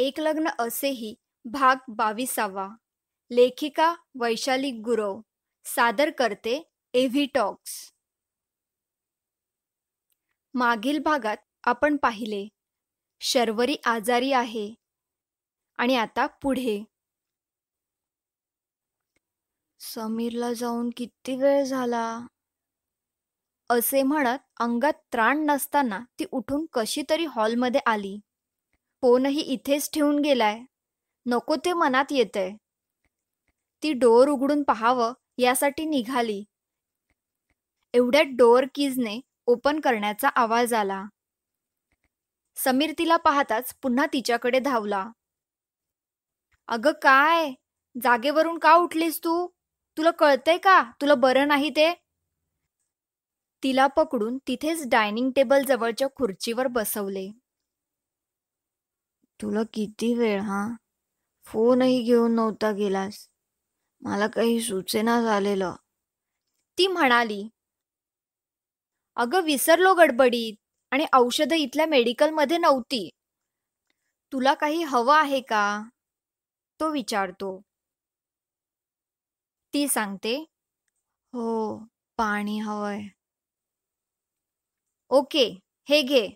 एक लग्न असेही भाग बावीसावा. लेखिका वैशाली गुरव. सादर करते एव्ही टॉक्स. मागील भागात आपण पाहिले. शर्वरी आजारी आहे. आणि आता पुढे. समीरला जाऊन किती वेळ झाला? असे म्हणत अंगात त्राण नसताना ती उठून कशी तरी हॉलमध्ये आली. फोनही इथेच ठेवून गेलाय. नको ते मनात येतंय. ती डोअर उघडून पाहावं यासाठी निघाली. एवढ्यात डोअर कीजने ओपन करण्याचा आवाज आला. समीर तिला पाहताच पुन्हा तिच्याकडे धावला. अगं काय? जागेवरून का उठलीस तू? तुला कळतंय का? तुला बरं नाही ते? तिला पकडून तिथेच डायनिंग टेबल जवळच्या खुर्चीवर बसवले. तुला किती वेळ हा? फोनही घेऊन नव्हता गेलास. मला काही सुचेना झालेलं. ती म्हणाली अगं विसरलो गडबडीत आणि औषधं इथल्या मेडिकलमध्ये नव्हती. तुला काही हवं आहे का? तो विचारतो. ती सांगते हो पाणी हवंय. ओके हे घे.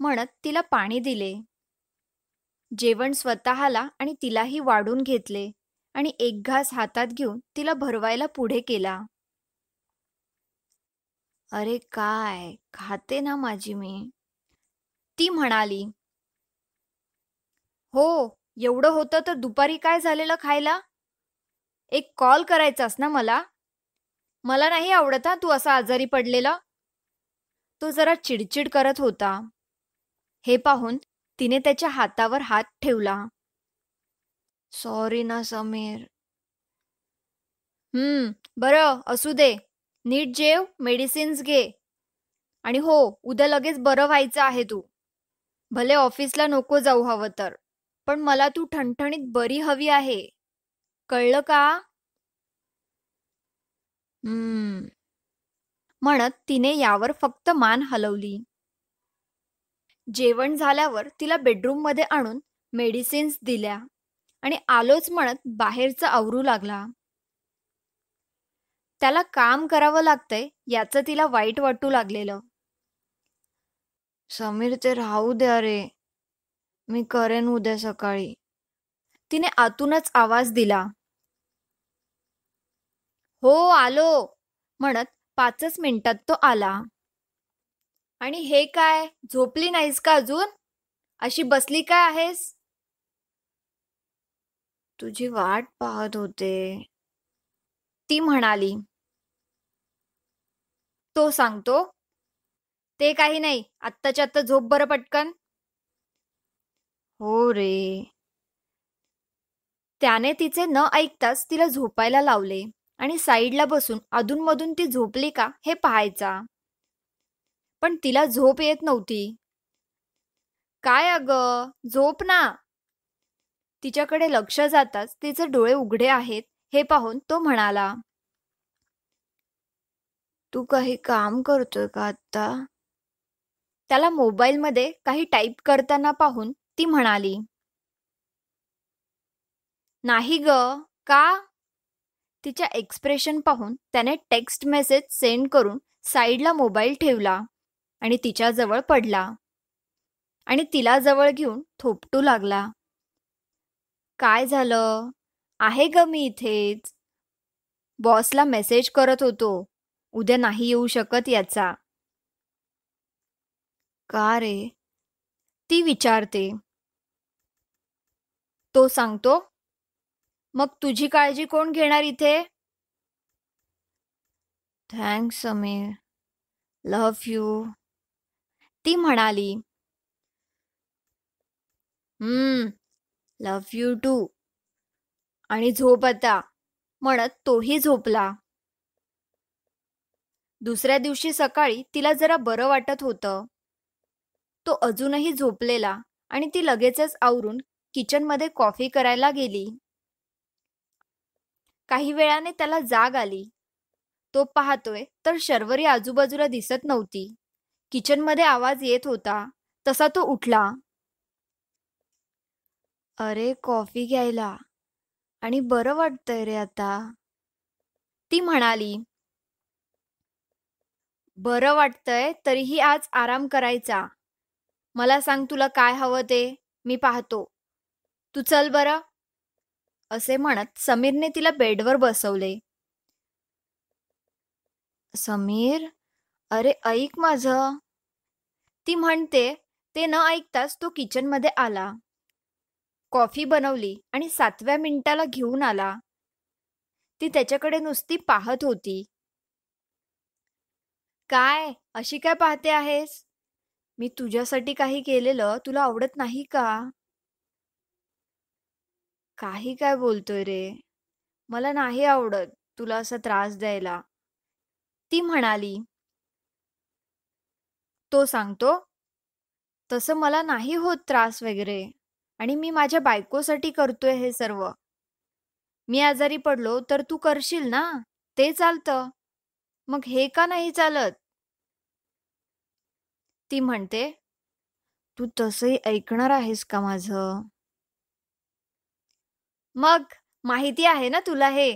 म्हणत तिला पाणी दिले. जेवण स्वतःला आणि तिलाही वाढून घेतले आणि एक घास हातात घेऊन तिला भरवायला पुढे केला. अरे काय? खाते ना माझी मी. ती म्हणाली. हो एवढं होतं तर दुपारी काय झालेलं खायला? एक कॉल करायचास ना मला? मला नाही आवडत हा तू असा आजारी पडलेला. तो जरा चिडचिड करत होता. हे पाहून तिने त्याच्या हातावर हात ठेवला. सॉरी ना समीर. हम्म बरं असू दे. नीट जेव मेडिसिन्स घे. आणि हो उद्या लगेच बरं व्हायचं आहे तू. भले ऑफिसला नको जाऊ हवं तर पण मला तू ठणठणीत बरी हवी आहे. कळलं का? हम्म. म्हणत तिने यावर फक्त मान हलवली. जेवण झाल्यावर तिला बेडरूममध्ये आणून मेडिसिन्स दिल्या आणि आलोच म्हणत बाहेरचं आवरू लागला. त्याला काम करावं लागतंय याचं तिला वाईट वाटू लागलेलं. समीर ते राहू द्या रे. मी करेन उद्या सकाळी. तिने आतूनच आवाज दिला. हो आलो म्हणत पाचच मिनिटात तो आला. आणि हे काय? झोपली नाहीस का अजून? अशी बसली काय आहेस? तुझी वाट पाहत होते. ती म्हणाली तो सांगतो ते काही नाही आत्ताच्या आत्ता झोप बरं पटकन. हो रे. त्याने तिचे न ऐकताच तिला झोपायला लावले आणि साईडला बसून अधूनमधून ती झोपली का हे पाहायचा. पण तिला झोप येत नव्हती. काय अग? झोप ना. तिच्याकडे लक्ष जाताच तिचे डोळे उघडे आहेत हे पाहून तो म्हणाला तू काही काम करतोय का आता त्याला मोबाईलमध्ये काही टाईप करताना पाहून ती म्हणाली नाही ग का? तिच्या एक्सप्रेशन पाहून त्याने टेक्स्ट मेसेज सेंड करून साईडला मोबाईल ठेवला. आणि तिच्याजवळ पडला. आणि तिला जवळ घेऊन थोपटू लागला. काय झालं? आहे ग मी इथेच. बॉसला मेसेज करत होतो. उद्या नाही येऊ शकत याचा. का रे? ती विचारते. तो सांगतो मग तुझी काळजी कोण घेणार इथे? थँक्स समीर. Love you. ती म्हणाली हम्म लव्ह यू टू आणि झोप आता म्हणत तोही झोपला. दुसऱ्या दिवशी सकाळी तिला जरा बरं वाटत होतं. तो अजूनही झोपलेला आणि ती लगेचच आवरून किचनमध्ये कॉफी करायला गेली. काही वेळाने त्याला जाग आली. तो पाहतोय तर शर्वरी आजूबाजूला दिसत नव्हती. किचनमध्ये आवाज येत होता. तसा तो उठला. अरे कॉफी घ्यायला. आणि बरं वाटतंय रे आता. ती म्हणाली बरं वाटतंय तरीही आज आराम करायचा. मला सांग तुला काय हवं ते. मी पाहतो. तू चल बरं. असे म्हणत समीरने तिला बेडवर बसवले. समीर अरे ऐक माझं. ती म्हणते ते न ऐकताच तो किचनमध्ये आला. कॉफी बनवली आणि सातव्या मिनिटाला घेऊन आला. ती त्याच्याकडे नुसती पाहत होती. काय? अशी काय पाहते आहेस? मी तुझ्यासाठी काही केलेलं तुला आवडत नाही का? काही काय बोलतोय रे? मला नाही आवडत तुला असा त्रास द्यायला. ती म्हणाली तो सांगतो तसं मला नाही होत त्रास वगैरे आणि मी माझ्या बायकोसाठी करतोय हे सर्व. मी आजारी पडलो तर तू करशील ना? ते चालतं. मग हे का नाही चालत? ती म्हणते तू तसंही ऐकणार आहेस का माझं? मग माहिती आहे ना तुला हे?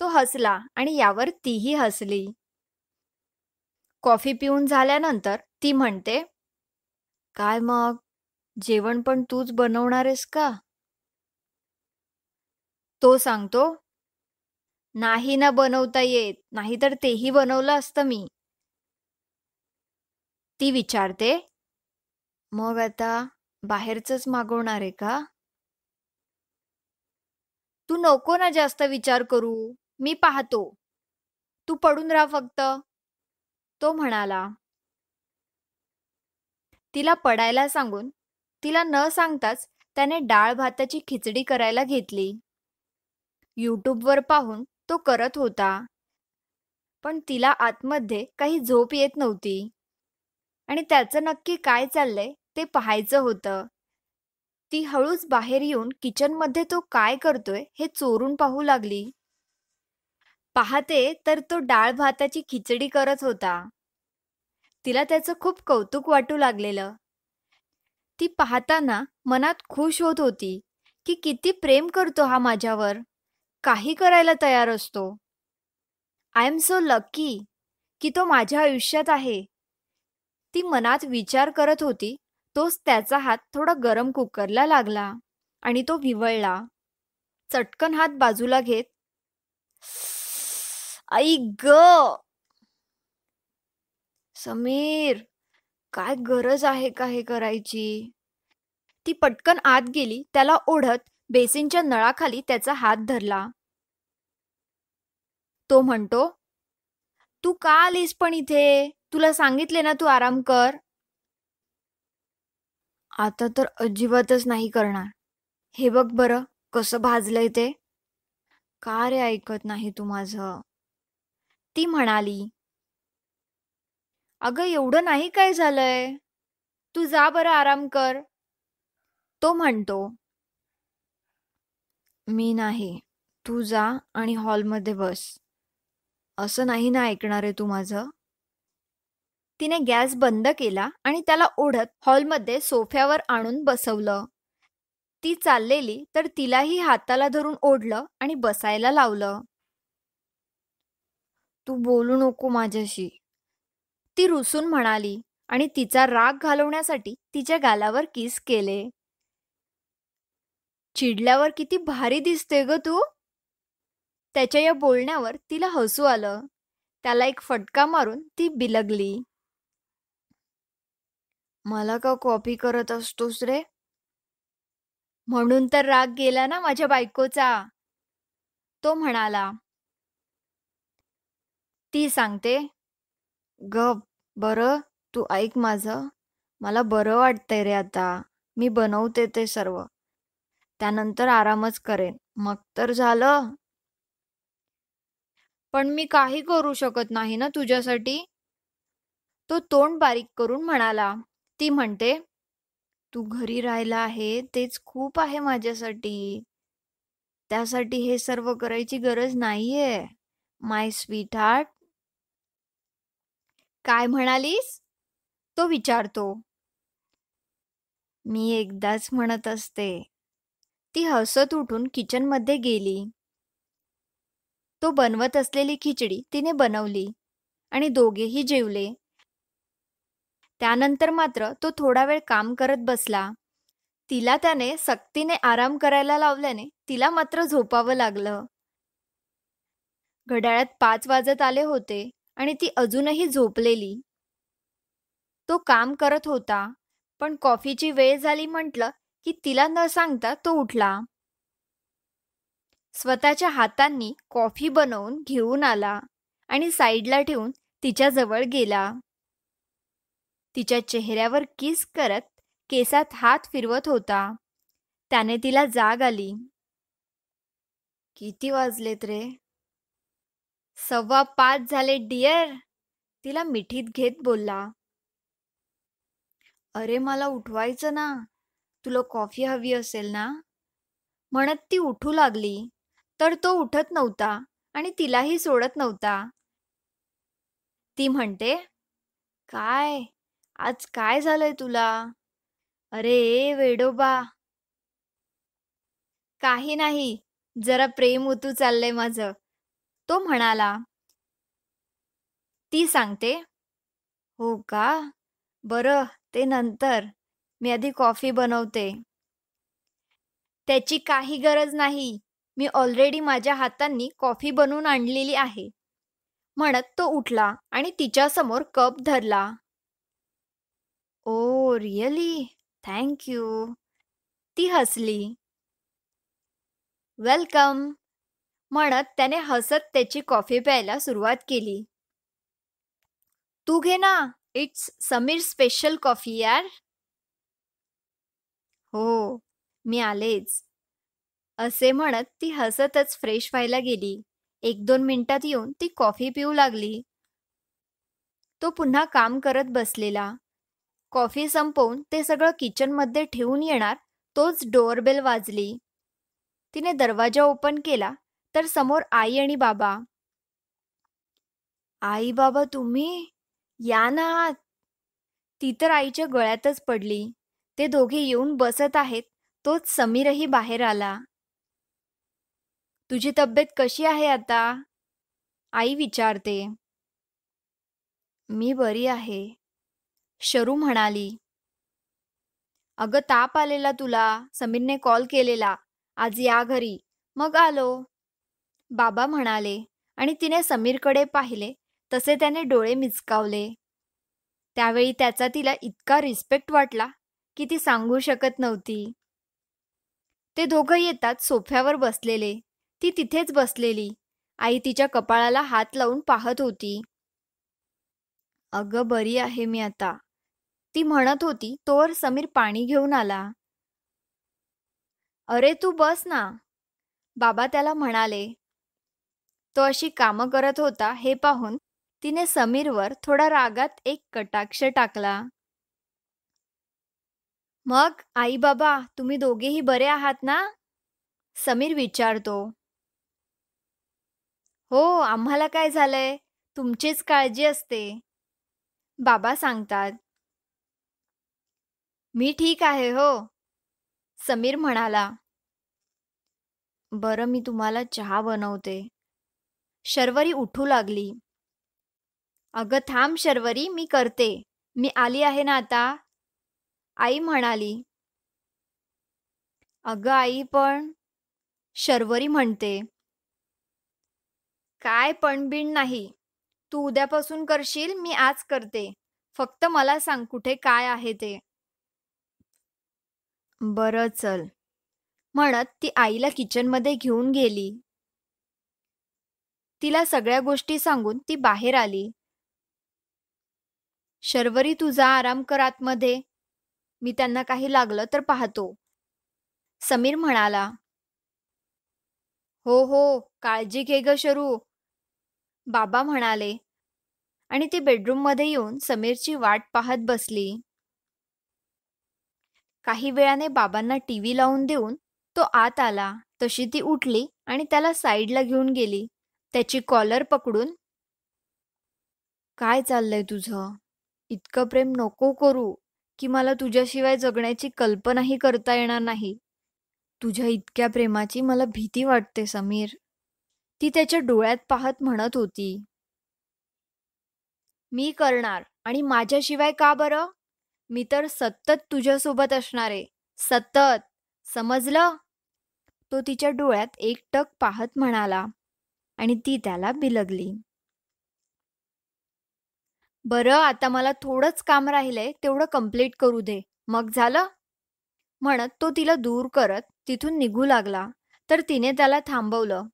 तो हसला आणि यावर तीही हसली. कॉफी पिऊन झाल्यानंतर ती म्हणते काय मग? जेवण पण तूच बनवणार आहेस का? तो सांगतो नाही ना बनवता येत नाही तर तेही बनवलं असतं मी. ती विचारते मग आता बाहेरच मागवणार आहे का? तू नको ना जास्त विचार करू मी पाहतो. तू पडून राहा फक्त. तो म्हणाला तिला पडायला सांगून तिला न सांगताच त्याने डाळ भाताची खिचडी करायला घेतली. यूट्यूबवर पाहून तो करत होता. पण तिला आतमध्ये काही झोप येत नव्हती. आणि त्याचं नक्की काय चाललंय ते पाहायचं होतं. ती हळूच बाहेर येऊन किचनमध्ये तो काय करतोय हे चोरून पाहू लागली. पाहते तर तो डाळ भाताची खिचडी करत होता. तिला त्याचं खूप कौतुक वाटू लागलेलं. ती पाहताना मनात खुश होत होती की किती प्रेम करतो हा माझ्यावर. काही करायला तयार असतो. आय एम सो लकी की तो माझ्या आयुष्यात आहे. ती मनात विचार करत होती तोच त्याचा हात थोडा गरम कुकरला लागला आणि तो विवळला. चटकन हात बाजूला घेत आई ग! समीर काय गरज आहे का हे करायची? ती पटकन आत गेली त्याला ओढत बेसिनच्या नळाखाली त्याचा हात धरला. तो म्हणतो तू का आलीस पण इथे? तुला सांगितले ना तू आराम कर. आता तर अजिबातच नाही करणार. हे बघ बरं कसं भाजलंय ते. का रे ऐकत नाही तू माझं? ती म्हणाली अगं एवढं नाही काय झालंय? तू जा बरं आराम कर. तो म्हणतो मी नाही तू जा आणि हॉलमध्ये बस. असं नाही ना ऐकणार आहे तू माझं? तिने गॅस बंद केला आणि त्याला ओढत हॉलमध्ये सोफ्यावर आणून बसवलं. ती चाललेली तर तिलाही हाताला धरून ओढलं आणि बसायला लावलं. तू बोलू नको माझ्याशी. ती रुसून म्हणाली आणि तिचा राग घालवण्यासाठी तिच्या गालावर किस केले. चिडल्यावर किती भारी दिसते ग तू. त्याच्या या बोलण्यावर तिला हसू आलं. त्याला एक फटका मारून ती बिलगली. मला का कॉपी करत असतोस रे? म्हणून तर राग गेला ना माझ्या बायकोचा. तो म्हणाला. ती सांगते ग बरं तू ऐक माझं. मला बरं वाटतंय रे आता. मी बनवते ते सर्व. त्यानंतर आरामच करेन. मग तर झालं. पण मी काही करू शकत नाही ना तुझ्यासाठी? तो तोंड बारीक करून म्हणाला. ती म्हणते तू घरी राहिला आहे तेच खूप आहे माझ्यासाठी. त्यासाठी हे सर्व करायची गरज नाहीये. माय स्वीट हार्ट काय म्हणालीस? तो विचारतो. मी एकदाच म्हणत असते. ती हसत उठून किचनमध्ये गेली. तो बनवत असलेली खिचडी तिने बनवली आणि दोघेही जेवले. त्यानंतर मात्र तो थोडा वेळ काम करत बसला. तिला त्याने सक्तीने आराम करायला लावल्याने तिला मात्र झोपावं लागलं. घड्याळात पाच वाजत आले होते. आणि ती अजूनही झोपलेली. तो काम करत होता पण कॉफीची वेळ झाली म्हटलं की तिला न सांगता तो उठला. स्वतःच्या हातांनी कॉफी बनवून घेऊन आला आणि साईडला ठेवून तिच्याजवळ गेला. तिच्या चेहऱ्यावर किस करत केसात हात फिरवत होता. त्याने तिला जाग आली. किती वाजलेत रे? सव्वा पाच झाले डिअर. तिला मिठीत घेत बोलला. अरे मला उठवायचं ना. तुला कॉफी हवी असेल ना? म्हणत ती उठू लागली. तर तो उठत नव्हता आणि तिलाही सोडत नव्हता. ती म्हणते काय? आज काय झालंय तुला? अरे वेडोबा. काही नाही. जरा प्रेम उतू चाललंय माझं. तो म्हणाला ती सांगते. हो का? बरं ते नंतर. मी आधी कॉफी बनवते. त्याची काही गरज नाही. मी ऑलरेडी माझ्या हातांनी कॉफी बनवून आणलेली आहे. म्हणत तो उठला आणि तिच्यासमोर कप धरला. Oh really? Thank you. ती हसली. वेलकम. म्हणत त्याने हसत त्याची कॉफी प्यायला सुरुवात केली. तू घे ना इट्स समीर स्पेशल कॉफी यार. हो मी आलेच. असे म्हणत ती हसतच फ्रेश व्हायला गेली. एक दोन मिनिटात येऊन ती कॉफी पिऊ लागली. तो पुन्हा काम करत बसलेला. कॉफी संपवून ते सगळं किचनमध्ये ठेवून येणार तोच डोअरबेल वाजली. तिने दरवाजा ओपन केला. तर समोर आई आणि बाबा. आई बाबा तुम्ही? या ना ती तर आईच्या गळ्यातच पडली. ते दोघे येऊन बसत आहेत. तोच समीरही बाहेर आला. तुझी तब्येत कशी आहे आता? आई विचारते. मी बरी आहे. शरू म्हणाली. अगं ताप आलेला तुला. समीरने कॉल केलेला. आज या घरी. मग आलो. बाबा म्हणाले आणि तिने समीरकडे पाहिले. तसे त्याने डोळे मिचकावले. त्यावेळी त्याचा तिला इतका रिस्पेक्ट वाटला की ती सांगू शकत नव्हती. ते दोघं येतात सोफ्यावर बसलेले. ती तिथेच बसलेली. आई तिच्या कपाळाला हात लावून पाहत होती. अगं बरी आहे मी आता. ती म्हणत होती. तोवर समीर पाणी घेऊन आला. अरे तू बस ना. बाबा त्याला म्हणाले. तो अशी कामं करत होता हे पाहून तिने समीरवर थोडा रागात एक कटाक्ष टाकला. मग आई बाबा तुम्ही दोघेही बरे आहात ना? समीर विचारतो. हो आम्हाला काय झालंय? तुमचीच काळजी असते. बाबा सांगतात. मी ठीक आहे हो समीर म्हणाला. बरं मी तुम्हाला चहा बनवते. शर्वरी उठू लागली. अगं थांब शर्वरी मी करते. मी आली आहे ना आता? आई म्हणाली. अगं आई पण शर्वरी म्हणते. काय पण बिण नाही. तू उद्यापासून करशील मी आज करते. फक्त मला सांग कुठे काय आहे ते. बरं चल. म्हणत ती आईला किचनमध्ये घेऊन गेली. तिला सगळ्या गोष्टी सांगून ती बाहेर आली. शर्वरी तुझा आराम कर आतमध्ये. मी त्यांना काही लागलं तर पाहतो. समीर म्हणाला. हो हो काळजी घे ग शरू. बाबा म्हणाले. आणि ती बेडरूममध्ये येऊन समीरची वाट पाहत बसली. काही वेळाने बाबांना टीव्ही लावून देऊन तो आत आला. तशी ती उठली आणि त्याला साईडला घेऊन गेली. त्याची कॉलर पकडून काय चाललंय तुझं? इतकं प्रेम नको करू की मला तुझ्याशिवाय जगण्याची कल्पनाही करता येणार नाही. तुझ्या इतक्या प्रेमाची मला भीती वाटते समीर. ती त्याच्या डोळ्यात पाहत म्हणत होती. मी करणार आणि माझ्याशिवाय का बरं? मी तर सतत तुझ्यासोबत असणार आहे सतत. समजलं? तो तिच्या डोळ्यात एकटक पाहत म्हणाला. आणि ती त्याला बिलगली. बरं आता मला थोडंच काम राहिलंय तेवढं कंप्लीट करू दे. मग झालं? म्हणत तो तिला दूर करत तिथून निघू लागला. तर तिने त्याला थांबवलं.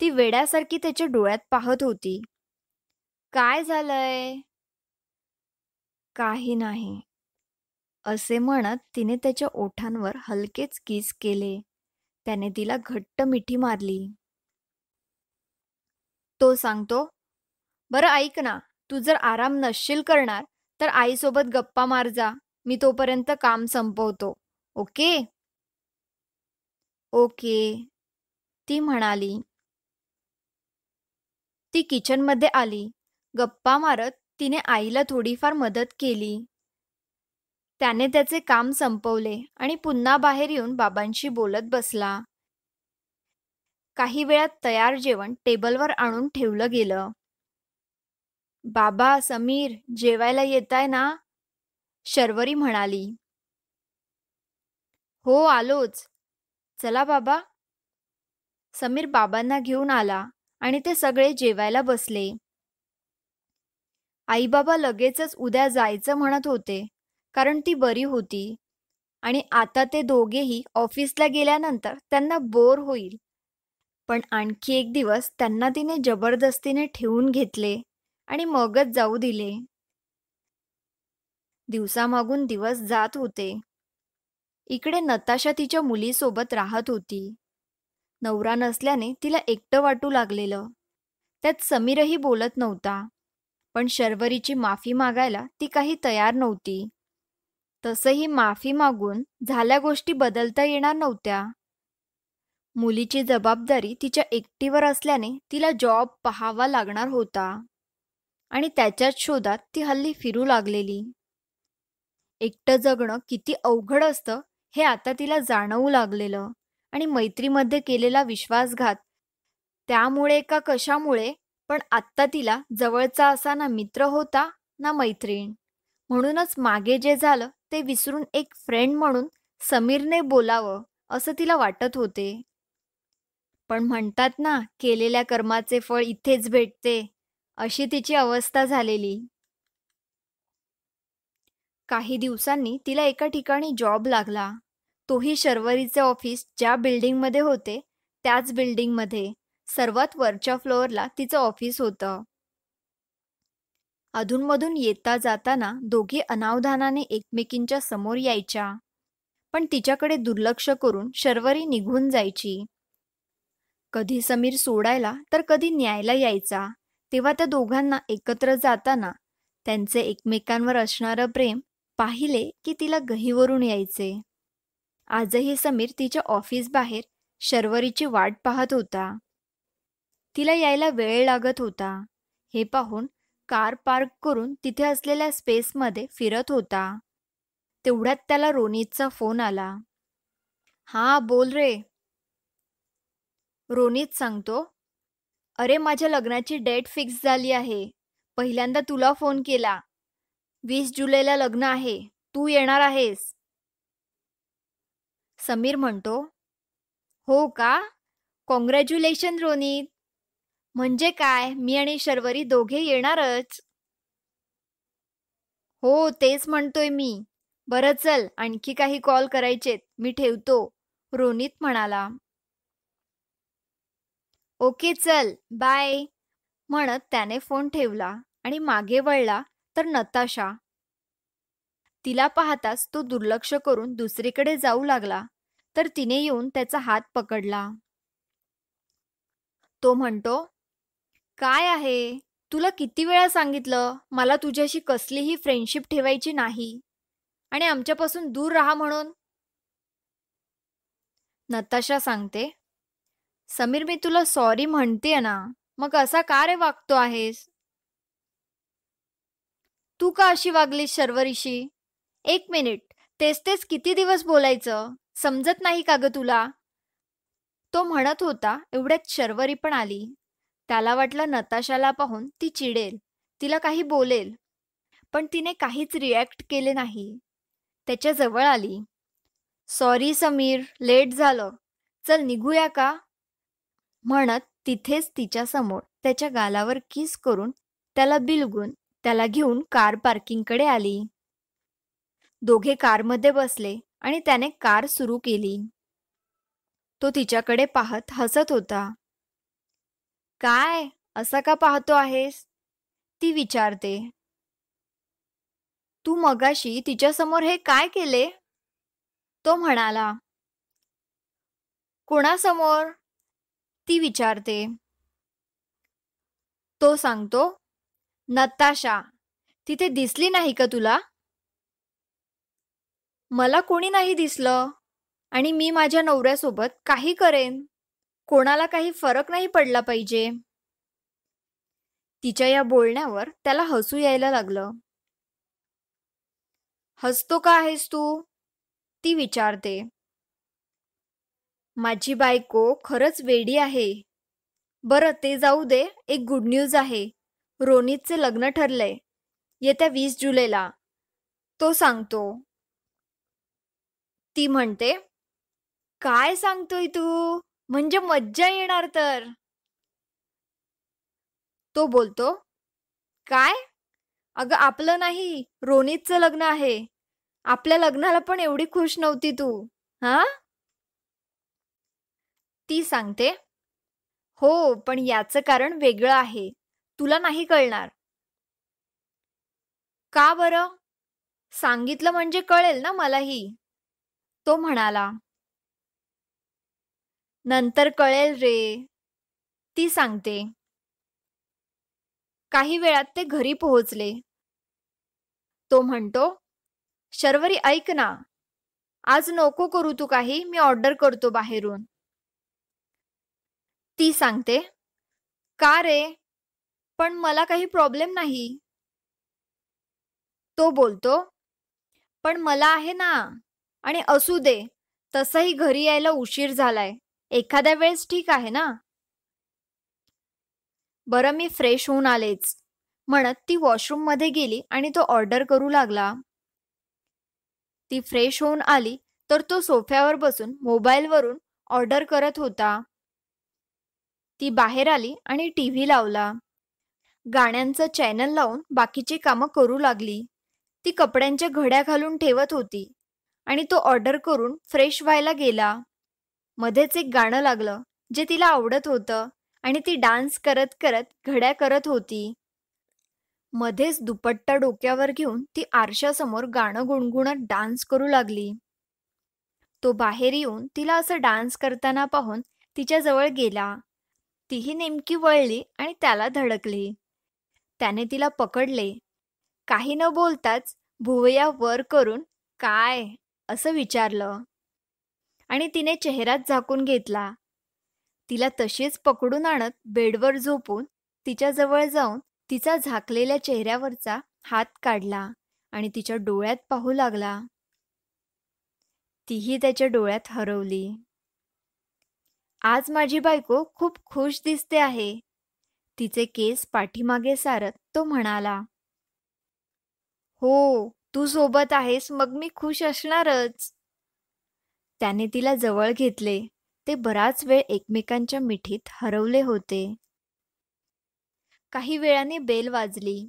ती वेड्यासारखी त्याच्या डोळ्यात पाहत होती. काय झालंय? काही नाही असे म्हणत तिने त्याच्या ओठांवर हलकेच किस केले. त्याने तिला घट्ट मिठी मारली. तो सांगतो बरं ऐक ना तू जर आराम नसशील करणार तर आईसोबत गप्पा मार जा मी तोपर्यंत काम संपवतो. ओके? ओके ती म्हणाली. ती किचनमध्ये आली. गप्पा मारत तिने आईला थोडीफार मदत केली. त्याने त्याचे काम संपवले आणि पुन्हा बाहेर येऊन बाबांशी बोलत बसला. काही वेळात तयार जेवण टेबलवर आणून ठेवलं गेलं. बाबा समीर जेवायला येताय ना? शर्वरी म्हणाली. हो आलोच. चला बाबा. समीर बाबांना घेऊन आला आणि ते सगळे जेवायला बसले. आई बाबा लगेचच उद्या जायचं म्हणत होते कारण ती बरी होती आणि आता ते दोघेही ऑफिसला गेल्यानंतर त्यांना बोर होईल. पण आणखी एक दिवस त्यांना तिने जबरदस्तीने ठेवून घेतले आणि मगच जाऊ दिले. दिवसामागून दिवस जात होते. इकडे नताशा तिच्या मुलीसोबत राहत होती. नवरा नसल्याने तिला एकटं वाटू लागलेलं. त्यात समीरही बोलत नव्हता. पण शर्वरीची माफी मागायला ती काही तयार नव्हती. तसंही माफी मागून झाल्या गोष्टी बदलता येणार नव्हत्या. मुलीची जबाबदारी तिच्या एकटीवर असल्याने तिला जॉब पहावा लागणार होता. आणि त्याच्याच शोधात ती हल्ली फिरू लागलेली. एकटं जगणं किती अवघड असतं हे आता तिला जाणवू लागलेलं. आणि मैत्रीमध्ये केलेला विश्वासघात त्यामुळे का कशामुळे? पण आत्ता तिला जवळचा असा ना मित्र होता ना मैत्रीण. म्हणूनच मागे जे झालं ते विसरून एक फ्रेंड म्हणून समीरने बोलावं असं तिला वाटत होते. पण म्हणतात ना केलेल्या कर्माचे फळ इथेच भेटते. अशी तिची अवस्था झालेली. काही दिवसांनी तिला एका ठिकाणी जॉब लागला. तोही शर्वरीचे ऑफिस ज्या बिल्डिंगमध्ये होते त्याच बिल्डिंगमध्ये. सर्वात वरच्या फ्लोअरला तिचं ऑफिस होतं. अधूनमधून येता जाताना दोघी अनावधानाने एकमेकींच्या समोर यायच्या. पण तिच्याकडे दुर्लक्ष करून शर्वरी निघून जायची. कधी समीर सोडायला तर कधी न्यायला यायचा. तेव्हा त्या दोघांना एकत्र जाताना त्यांचे एकमेकांवर असणारं प्रेम पाहिले की तिला गहीवरून यायचे. आजही समीर तिच्या ऑफिस बाहेर शर्वरीची वाट पाहत होता. तिला यायला वेळ लागत होता. हे पाहून कार पार्क करून तिथे असलेल्या स्पेसमध्ये फिरत होता. तेवढ्यात त्याला रोनितचा फोन आला. हा बोल रे. रोनित सांगतो अरे माझ्या लग्नाची डेट फिक्स झाली आहे. पहिल्यांदा तुला फोन केला. वीस जुलैला लग्न आहे. तू येणार आहेस. समीर म्हणतो हो का? कॉंग्रॅच्युलेशन रोनित. म्हणजे काय? मी आणि शर्वरी दोघे येणारच. हो तेच म्हणतोय मी. बरं चल. आणखी काही कॉल करायचेत. मी ठेवतो. रोनित म्हणाला. ओके चल बाय. म्हणत त्याने फोन ठेवला आणि मागे वळला तर नताशा. तिला पाहताच तो दुर्लक्ष करून दुसरीकडे जाऊ लागला तर तिने येऊन त्याचा हात पकडला. तो म्हणतो काय आहे? तुला किती वेळा सांगितलं मला तुझ्याशी कसलीही फ्रेंडशिप ठेवायची नाही आणि आमच्यापासून दूर राहा म्हणून? नताशा सांगते समीर मी तुला सॉरी म्हणते ना मग असा का रे वागतो आहेस? तू का अशी वागलीस शर्वरीशी एक मिनिट तेच तेच किती दिवस बोलायचं? समजत नाही का ग तुला? तो म्हणत होता एवढ्यात शर्वरी पण आली. त्याला वाटलं नताशाला पाहून ती चिडेल तिला काही बोलेल पण तिने काहीच रिॲक्ट केले नाही. त्याच्याजवळ आली. सॉरी समीर लेट झालं. चल निघूया का? म्हणत तिथेच तिच्या समोर त्याच्या गालावर किस करून त्याला बिलगून त्याला घेऊन कार पार्किंगकडे आली. दोघे कारमध्ये बसले आणि त्याने कार सुरू केली. तो तिच्याकडे पाहत हसत होता. काय? असा का पाहतो आहेस? ती विचारते. तू मगाशी तिच्यासमोर हे काय केले? तो म्हणाला. कोणासमोर? ती विचारते. तो सांगतो नताशा तिथे दिसली नाही का तुला? मला कोणी नाही दिसलं आणि मी माझ्या नवऱ्यासोबत काही करेन. कोणाला काही फरक नाही पडला पाहिजे. तिच्या या बोलण्यावर त्याला हसू यायला लागलं. हसतो का आहेस तू? ती विचारते. माझी बायको खरंच वेडी आहे. बरं ते जाऊ दे एक गुड न्यूज आहे. रोनितचे लग्न ठरलंय. येत्या वीस जुलैला. तो सांगतो. ती म्हणते काय सांगतोय तू? म्हणजे मज्जा येणार तर. तो बोलतो काय? अगं आपलं नाही रोनितचं लग्न आहे. आपल्या लग्नाला पण एवढी खुश नव्हती तू. हा? ती सांगते हो पण याचं कारण वेगळं आहे. तुला नाही कळणार. का बरं? सांगितलं म्हणजे कळेल ना मलाही तो म्हणाला. नंतर कळेल रे ती सांगते. काही वेळात ते घरी पोहोचले. तो म्हणतो शर्वरी ऐक ना आज नको करू तू काही मी ऑर्डर करतो बाहेरून. ती सांगते का रे? पण मला काही प्रॉब्लेम नाही. तो बोलतो पण मला आहे ना आणि असू दे तसंही घरी यायला उशीर झालाय. एखाद्या वेळेस ठीक आहे ना? बरं मी फ्रेश होऊन आलेच. म्हणत ती वॉशरूममध्ये गेली आणि तो ऑर्डर करू लागला. ती फ्रेश होऊन आली तर तो सोफ्यावर बसून मोबाईलवरून ऑर्डर करत होता. ती बाहेर आली आणि टी व्ही लावला. गाण्यांचं चॅनल लावून बाकीची कामं करू लागली. ती कपड्यांच्या घड्या घालून ठेवत होती आणि तो ऑर्डर करून फ्रेश व्हायला गेला. मध्येच एक गाणं लागलं जे तिला आवडत होतं आणि ती डान्स करत करत घड्या करत होती. मध्येच दुपट्टा डोक्यावर घेऊन ती आरशासमोर गाणं गुणगुणत डान्स करू लागली. तो बाहेर येऊन तिला असं डान्स करताना पाहून तिच्याजवळ गेला. तीही नेमकी वळली आणि त्याला धडकली. त्याने तिला पकडले. काही न बोलताच भुवया वर करून काय? असं विचारलं. आणि तिने चेहरात झाकून घेतला. तिला तशीच पकडून आणत बेडवर झोपून तिच्याजवळ जाऊन तिचा झाकलेल्या चेहऱ्यावरचा हात काढला आणि तिच्या डोळ्यात पाहू लागला. तीही त्याच्या डोळ्यात हरवली. आज माझी बायको खूप खुश दिसते आहे. तिचे केस पाठीमागे सारत तो म्हणाला हो तू सोबत आहेस मग मी खुश असणारच. त्याने तिला जवळ घेतले. ते बराच वेळ एकमेकांच्या मिठीत हरवले होते. काही वेळाने बेल वाजली.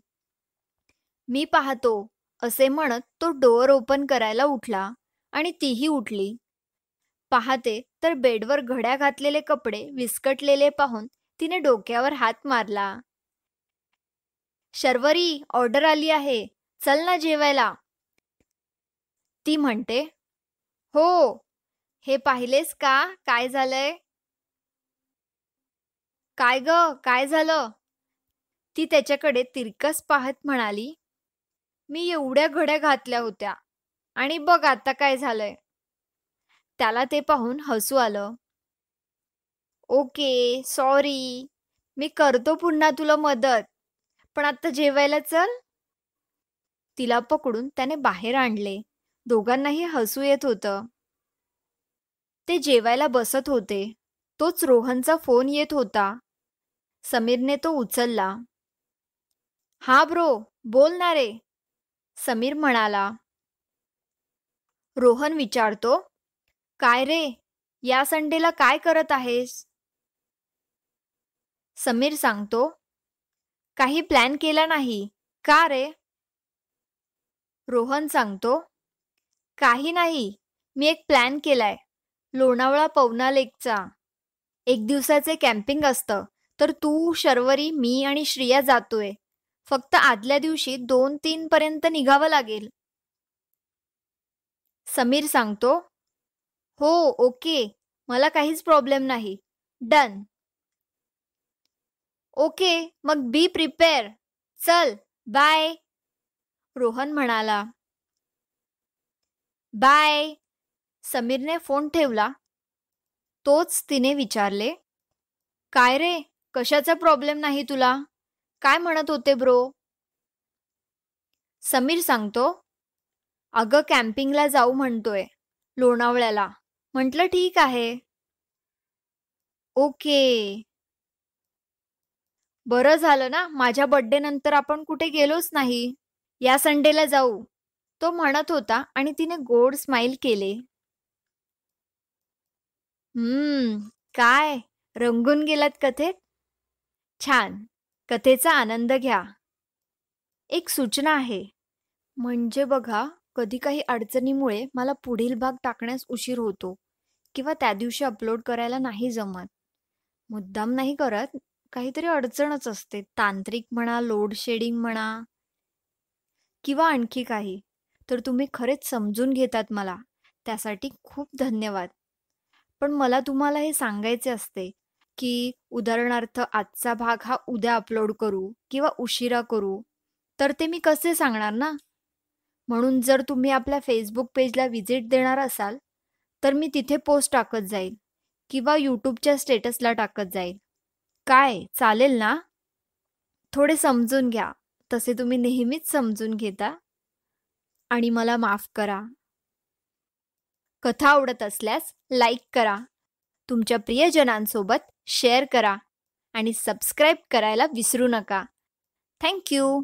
मी पाहतो असे म्हणत तो डोअर ओपन करायला उठला आणि तीही उठली. पाहते तर बेडवर घड्या घातलेले कपडे विस्कटलेले पाहून तिने डोक्यावर हात मारला. शर्वरी ऑर्डर आली आहे. चल ना जेवायला. ती म्हणते हो हे पाहिलेस का? काय झालंय? काय ग? काय झालं? ती त्याच्याकडे तिरकस पाहत म्हणाली मी एवढ्या घड्या घातल्या होत्या आणि बघ आता काय झालंय. त्याला ते पाहून हसू आलं. ओके सॉरी मी करतो पुन्हा तुला मदत पण आता जेवायला चल. तिला पकडून त्याने बाहेर आणले. दोघांनाही हसू येत होतं. ते जेवायला बसत होते. तोच रोहनचा फोन येत होता. समीरने तो उचलला. हा ब्रो बोल ना रे. समीर म्हणाला. रोहन विचारतो काय रे? या संडेला काय करत आहेस? समीर सांगतो. काही प्लॅन केला नाही. का रे? रोहन सांगतो. काही नाही. मी एक प्लॅन केलाय. लोणावळा पवना लेकचा. एक दिवसाचे कॅम्पिंग असतं. तर तू शर्वरी मी आणि श्रिया जातोय. फक्त आदल्या दिवशी दोन तीन पर्यंत निघावं लागेल. समीर सांगतो. हो ओके. मला काहीच प्रॉब्लेम नाही. डन. ओके मग बी प्रिपेअर. चल बाय. रोहन म्हणाला. बाय. समीरने फोन ठेवला. तोच तिने विचारले. काय रे कशाचा प्रॉब्लेम नाही तुला? काय म्हणत होते ब्रो? समीर सांगतो. अगं कॅम्पिंगला जाऊ म्हणतोय लोणावळ्याला. म्हटलं ठीक आहे. ओके. बरं झालं ना माझ्या बर्थडे नंतर आपण कुठे गेलोच नाही. या संडेला जाऊ. तो म्हणत होता आणि तिने गोड स्माइल केले. हम्म काय? रंगून गेलात कथेत? छान. कथेचा आनंद घ्या. एक सूचना आहे. म्हणजे बघा कधी काही अडचणीमुळे मला पुढील भाग टाकण्यास उशीर होतो. किंवा त्या दिवशी अपलोड करायला नाही जमत. मुद्दाम नाही करत काहीतरी अडचणच असते. तांत्रिक म्हणा लोड शेडिंग म्हणा किंवा आणखी काही. तर तुम्ही खरेच समजून घेतात मला. त्यासाठी खूप धन्यवाद. पण मला तुम्हाला हे सांगायचे असते की उदाहरणार्थ आजचा भाग हा उद्या अपलोड करू किंवा उशिरा करू तर ते मी कसे सांगणार ना? म्हणून जर तुम्ही आपल्या फेसबुक पेजला व्हिजिट देणार असाल तर मी तिथे पोस्ट टाकत जाईल. किंवा यूट्यूबच्या स्टेटसला टाकत जाईल. काय? चालेल ना? थोडे समजून घ्या. तसे तुम्ही नेहमीच समजून घेता. आणि मला माफ करा. कथा आवडत असल्यास लाईक करा. तुमच्या प्रियजनांसोबत शेअर करा. आणि सबस्क्राईब करायला विसरू नका. थँक्यू